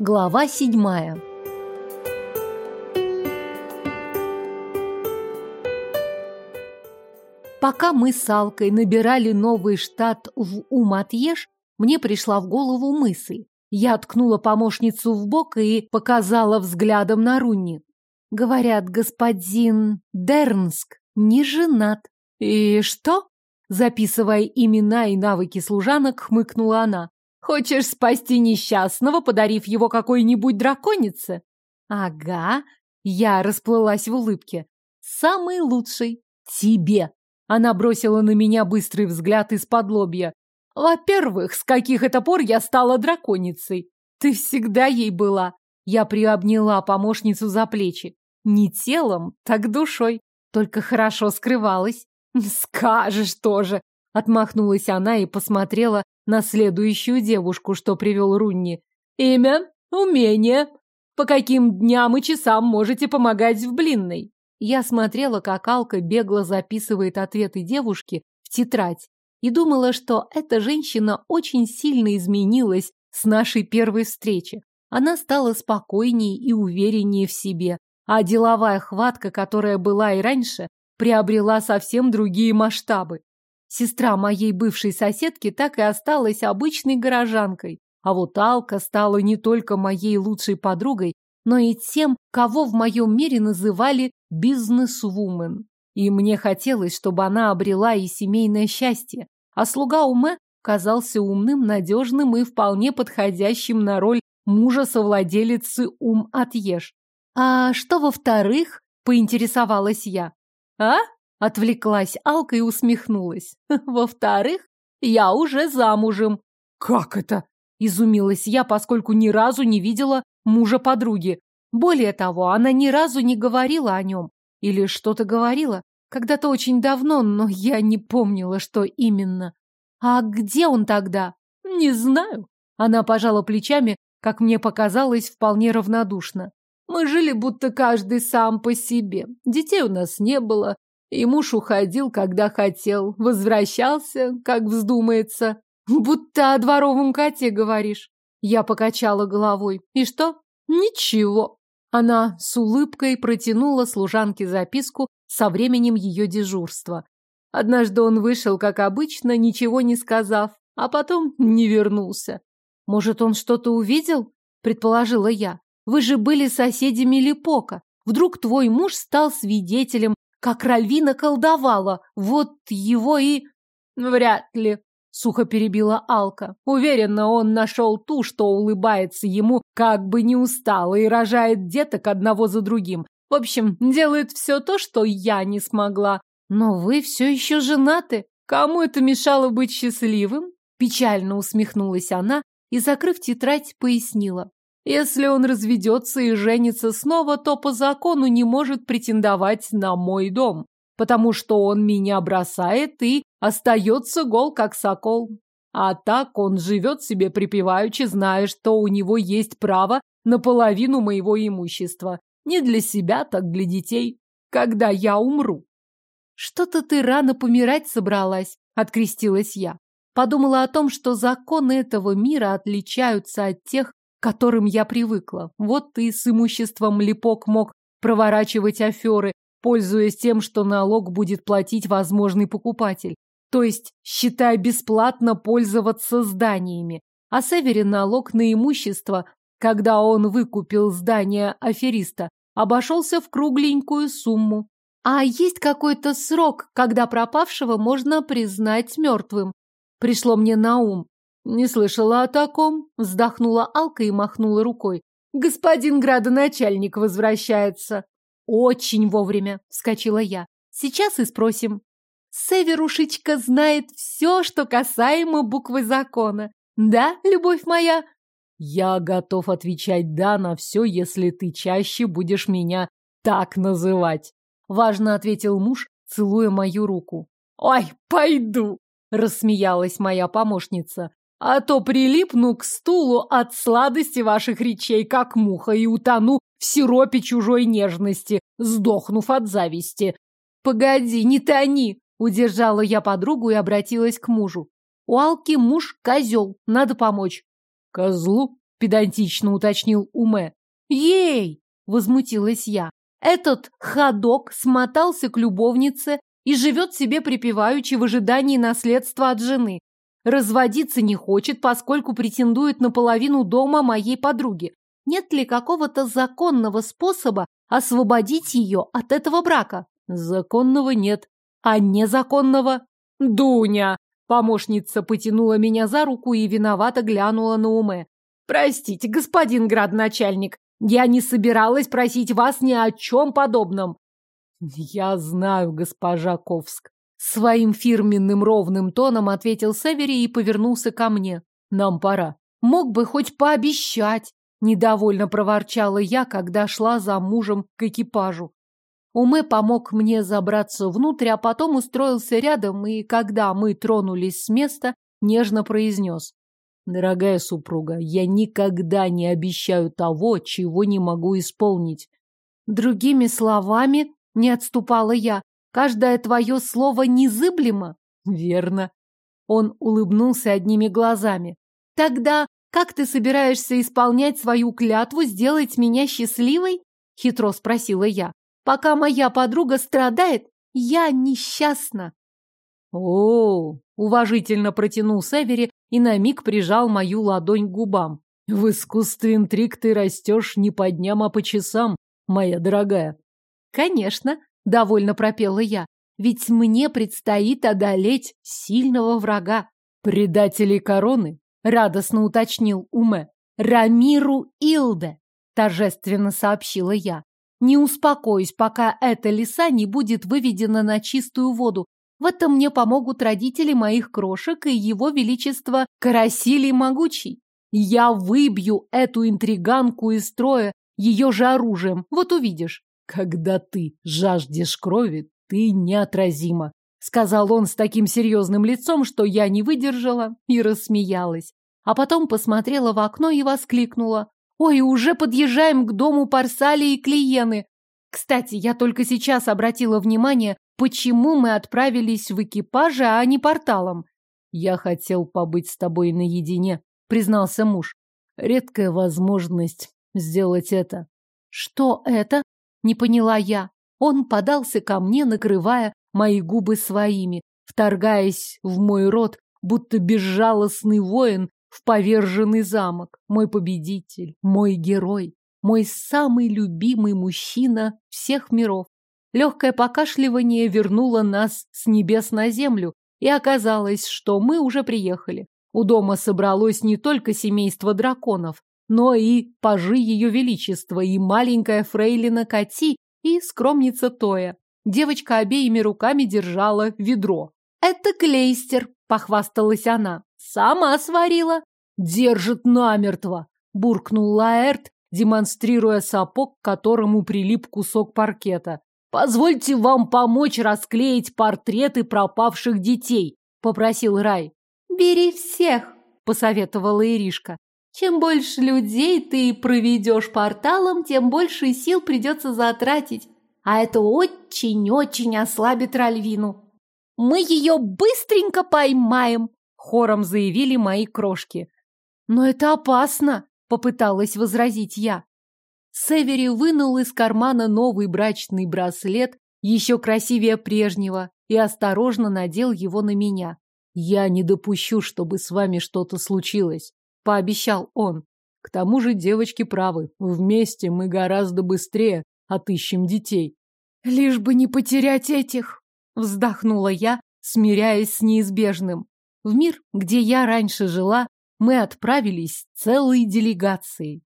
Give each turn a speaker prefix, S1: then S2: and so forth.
S1: Глава седьмая. Пока мы с Алкой набирали новый штат в Уматьеш, мне пришла в голову мысль. Я ткнула помощницу в бок и показала взглядом на Рунни. Говорят, господин Дернск не женат. И что? Записывая имена и навыки служанок, хмыкнула она. Хочешь спасти несчастного, подарив его какой-нибудь драконице? Ага, я расплылась в улыбке. Самый лучший. Тебе. Она бросила на меня быстрый взгляд из-под лобья. Во-первых, с каких это пор я стала драконицей? Ты всегда ей была. Я приобняла помощницу за плечи. Не телом, так душой. Только хорошо скрывалась. Скажешь тоже. Отмахнулась она и посмотрела на следующую девушку, что привел Рунни. Имя, умение. По каким дням и часам можете помогать в блинной? Я смотрела, как Алка бегло записывает ответы девушки в тетрадь и думала, что эта женщина очень сильно изменилась с нашей первой встречи. Она стала спокойнее и увереннее в себе, а деловая хватка, которая была и раньше, приобрела совсем другие масштабы. Сестра моей бывшей соседки так и осталась обычной горожанкой, а вот Алка стала не только моей лучшей подругой, но и тем, кого в моем мире называли бизнес-вумен. И мне хотелось, чтобы она обрела и семейное счастье, а слуга Уме казался умным, надежным и вполне подходящим на роль мужа-совладелицы Ум Отъешь. А что во-вторых, поинтересовалась я. А? Отвлеклась Алка и усмехнулась. Во-вторых, я уже замужем. Как это? Изумилась я, поскольку ни разу не видела мужа подруги. Более того, она ни разу не говорила о нем. Или что-то говорила. Когда-то очень давно, но я не помнила, что именно. А где он тогда? Не знаю. Она пожала плечами, как мне показалось, вполне равнодушно. Мы жили будто каждый сам по себе. Детей у нас не было, и муж уходил, когда хотел, возвращался, как вздумается. Будто о дворовом коте говоришь. Я покачала головой. И что? Ничего. Она с улыбкой протянула служанке записку со временем ее дежурства. Однажды он вышел, как обычно, ничего не сказав, а потом не вернулся. Может, он что-то увидел? Предположила я. Вы же были соседями Липока. Вдруг твой муж стал свидетелем как Ральвина колдовала, вот его и... Вряд ли, сухо перебила Алка. Уверена, он нашел ту, что улыбается ему, как бы не устала, и рожает деток одного за другим. В общем, делает все то, что я не смогла. Но вы все еще женаты. Кому это мешало быть счастливым? Печально усмехнулась она и, закрыв тетрадь, пояснила. Если он разведется и женится снова, то по закону не может претендовать на мой дом, потому что он меня бросает и остается гол, как сокол. А так он живет себе припеваючи, зная, что у него есть право на половину моего имущества. Не для себя, так для детей. Когда я умру. Что-то ты рано помирать собралась, открестилась я. Подумала о том, что законы этого мира отличаются от тех, которым я привыкла. Вот и с имуществом Липок мог проворачивать аферы, пользуясь тем, что налог будет платить возможный покупатель. То есть, считая бесплатно пользоваться зданиями. А Северин налог на имущество, когда он выкупил здание афериста, обошелся в кругленькую сумму. А есть какой-то срок, когда пропавшего можно признать мертвым? Пришло мне на ум. Не слышала о таком, вздохнула Алка и махнула рукой. Господин градоначальник возвращается. Очень вовремя, вскочила я. Сейчас и спросим. Северушечка знает все, что касаемо буквы закона. Да, любовь моя? Я готов отвечать «да» на все, если ты чаще будешь меня так называть. Важно ответил муж, целуя мою руку. Ой, пойду, рассмеялась моя помощница. А то прилипну к стулу от сладости ваших речей, как муха, и утону в сиропе чужой нежности, сдохнув от зависти. Погоди, не тони! Удержала я подругу и обратилась к мужу. У Алки муж козел, надо помочь. Козлу? педантично уточнил Уме. Ей! Возмутилась я. Этот ходок смотался к любовнице и живет себе припеваючи в ожидании наследства от жены. Разводиться не хочет, поскольку претендует на половину дома моей подруги. Нет ли какого-то законного способа освободить ее от этого брака? Законного нет. А незаконного? Дуня! Помощница потянула меня за руку и виновато глянула на уме. Простите, господин градоначальник, я не собиралась просить вас ни о чем подобном. Я знаю, госпожа Ковск. Своим фирменным ровным тоном ответил Севери и повернулся ко мне. Нам пора. Мог бы хоть пообещать. Недовольно проворчала я, когда шла за мужем к экипажу. Умы помог мне забраться внутрь, а потом устроился рядом, и когда мы тронулись с места, нежно произнес. Дорогая супруга, я никогда не обещаю того, чего не могу исполнить. Другими словами, не отступала я, каждое твое слово незыблемо. Верно. Он улыбнулся одними глазами. Тогда как ты собираешься исполнять свою клятву сделать меня счастливой? Хитро спросила я. Пока моя подруга страдает, я несчастна. О, уважительно протянул Севери и на миг прижал мою ладонь к губам. В искусстве интриг ты растешь не по дням, а по часам, моя дорогая. Конечно, довольно пропела я, ведь мне предстоит одолеть сильного врага. Предателей короны, радостно уточнил Уме. Рамиру Илде, торжественно сообщила я. Не успокоюсь, пока эта лиса не будет выведена на чистую воду, в этом мне помогут родители моих крошек и его величество Карасилий Могучий. Я выбью эту интриганку из строя ее же оружием, вот увидишь. Когда ты жаждешь крови, ты неотразима, сказал он с таким серьезным лицом, что я не выдержала и рассмеялась. А потом посмотрела в окно и воскликнула. «Ой, уже подъезжаем к дому Парсали и Клиены. Кстати, я только сейчас обратила внимание, почему мы отправились в экипаже, а не порталом. Я хотел побыть с тобой наедине, признался муж. Редкая возможность сделать это. Что это? Не поняла я. Он подался ко мне, накрывая мои губы своими, вторгаясь в мой рот, будто безжалостный воин в поверженный замок. Мой победитель, мой герой, мой самый любимый мужчина всех миров. Легкое покашливание вернуло нас с небес на землю, и оказалось, что мы уже приехали. У дома собралось не только семейство драконов, но и пажи ее величества, и маленькая фрейлина Кати, и скромница Тоя. Девочка обеими руками держала ведро. «Это клейстер», — похвасталась она. «Сама сварила». «Держит намертво», — буркнул Лаэрт, демонстрируя сапог, к которому прилип кусок паркета. «Позвольте вам помочь расклеить портреты пропавших детей», — попросил Рай. «Бери всех», — посоветовала Иришка. «Чем больше людей ты проведешь порталом, тем больше сил придется затратить. А это очень-очень ослабит Ральвину». «Мы ее быстренько поймаем», — хором заявили мои крошки. «Но это опасно», — попыталась возразить я. Севери вынул из кармана новый брачный браслет, еще красивее прежнего, и осторожно надел его на меня. «Я не допущу, чтобы с вами что-то случилось», — пообещал он. «К тому же девочки правы. Вместе мы гораздо быстрее отыщем детей». «Лишь бы не потерять этих», — вздохнула я, смиряясь с неизбежным. В мир, где я раньше жила, мы отправились целой делегацией.